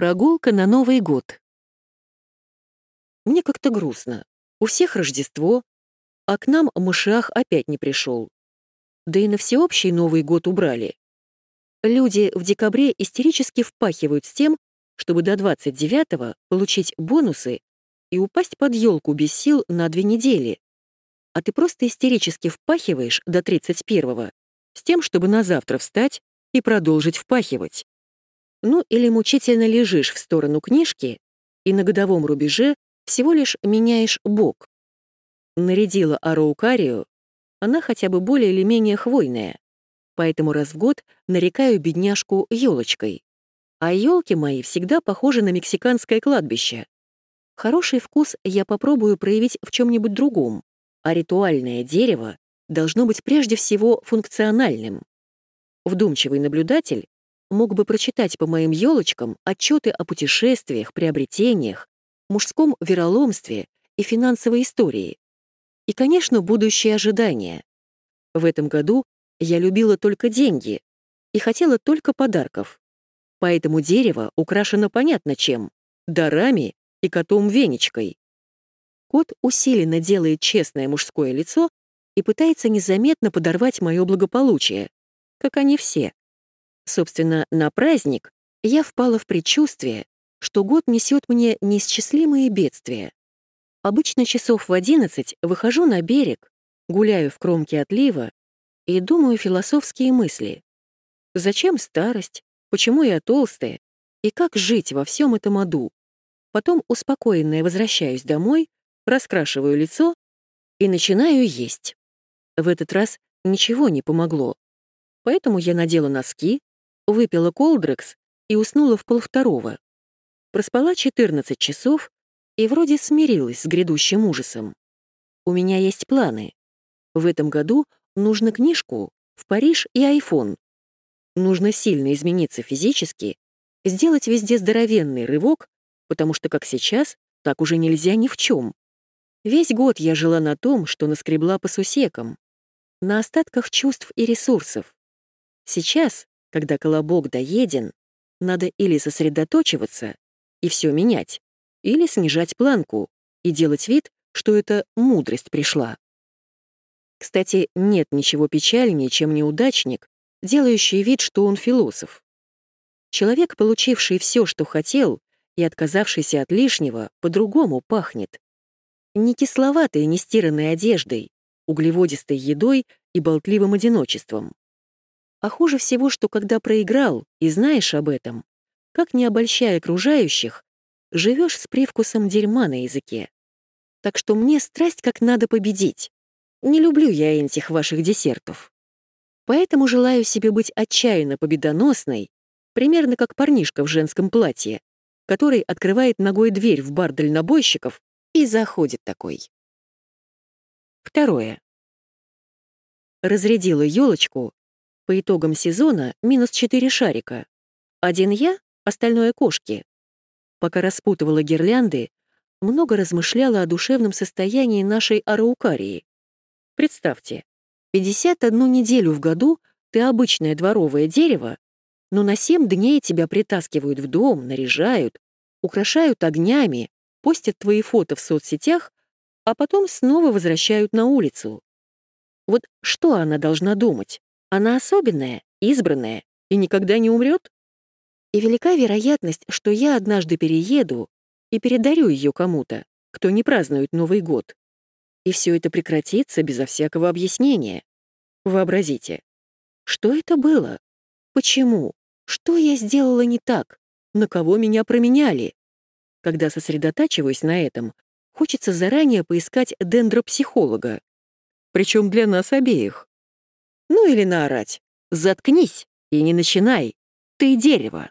Прогулка на Новый год. Мне как-то грустно. У всех Рождество, а к нам Мышах опять не пришел. Да и на всеобщий Новый год убрали. Люди в декабре истерически впахивают с тем, чтобы до 29-го получить бонусы и упасть под елку без сил на две недели. А ты просто истерически впахиваешь до 31-го с тем, чтобы на завтра встать и продолжить впахивать. Ну или мучительно лежишь в сторону книжки и на годовом рубеже всего лишь меняешь бок. Нарядила араукарию, она хотя бы более или менее хвойная, поэтому раз в год нарекаю бедняжку елочкой. А елки мои всегда похожи на мексиканское кладбище. Хороший вкус я попробую проявить в чем-нибудь другом, а ритуальное дерево должно быть прежде всего функциональным. Вдумчивый наблюдатель мог бы прочитать по моим елочкам отчеты о путешествиях, приобретениях, мужском вероломстве и финансовой истории. И, конечно, будущие ожидания. В этом году я любила только деньги и хотела только подарков. Поэтому дерево украшено понятно чем — дарами и котом-венечкой. Кот усиленно делает честное мужское лицо и пытается незаметно подорвать мое благополучие, как они все. Собственно, на праздник я впала в предчувствие, что год несет мне неисчислимые бедствия. Обычно часов в одиннадцать выхожу на берег, гуляю в кромке отлива и думаю философские мысли. Зачем старость? Почему я толстая? И как жить во всем этом аду? Потом успокоенная возвращаюсь домой, раскрашиваю лицо и начинаю есть. В этот раз ничего не помогло. Поэтому я надела носки, выпила колдрекс и уснула в полвторого. Проспала 14 часов и вроде смирилась с грядущим ужасом. У меня есть планы. В этом году нужно книжку, в Париж и айфон. Нужно сильно измениться физически, сделать везде здоровенный рывок, потому что как сейчас, так уже нельзя ни в чем. Весь год я жила на том, что наскребла по сусекам, на остатках чувств и ресурсов. Сейчас, когда колобок доеден, надо или сосредоточиваться и все менять, или снижать планку и делать вид, что это мудрость пришла. Кстати, нет ничего печальнее, чем неудачник, делающий вид, что он философ. Человек, получивший все, что хотел, и отказавшийся от лишнего, по-другому пахнет. Не кисловатой, не стиранной одеждой, углеводистой едой и болтливым одиночеством. А хуже всего, что когда проиграл и знаешь об этом, как не обольщая окружающих, живешь с привкусом дерьма на языке. Так что мне страсть как надо победить. Не люблю я этих ваших десертов. Поэтому желаю себе быть отчаянно победоносной, примерно как парнишка в женском платье, который открывает ногой дверь в бар дальнобойщиков и заходит такой. Второе. Разрядила елочку по итогам сезона минус 4 шарика. Один я, остальное кошки. Пока распутывала гирлянды, много размышляла о душевном состоянии нашей араукарии. Представьте, 51 неделю в году ты обычное дворовое дерево, но на 7 дней тебя притаскивают в дом, наряжают, украшают огнями, постят твои фото в соцсетях, а потом снова возвращают на улицу. Вот что она должна думать? Она особенная, избранная и никогда не умрет? И велика вероятность, что я однажды перееду и передарю ее кому-то, кто не празднует Новый год. И все это прекратится безо всякого объяснения. Вообразите, что это было? Почему? Что я сделала не так? На кого меня променяли? Когда сосредотачиваюсь на этом, хочется заранее поискать дендропсихолога. Причем для нас обеих. Ну или наорать. «Заткнись и не начинай. Ты дерево».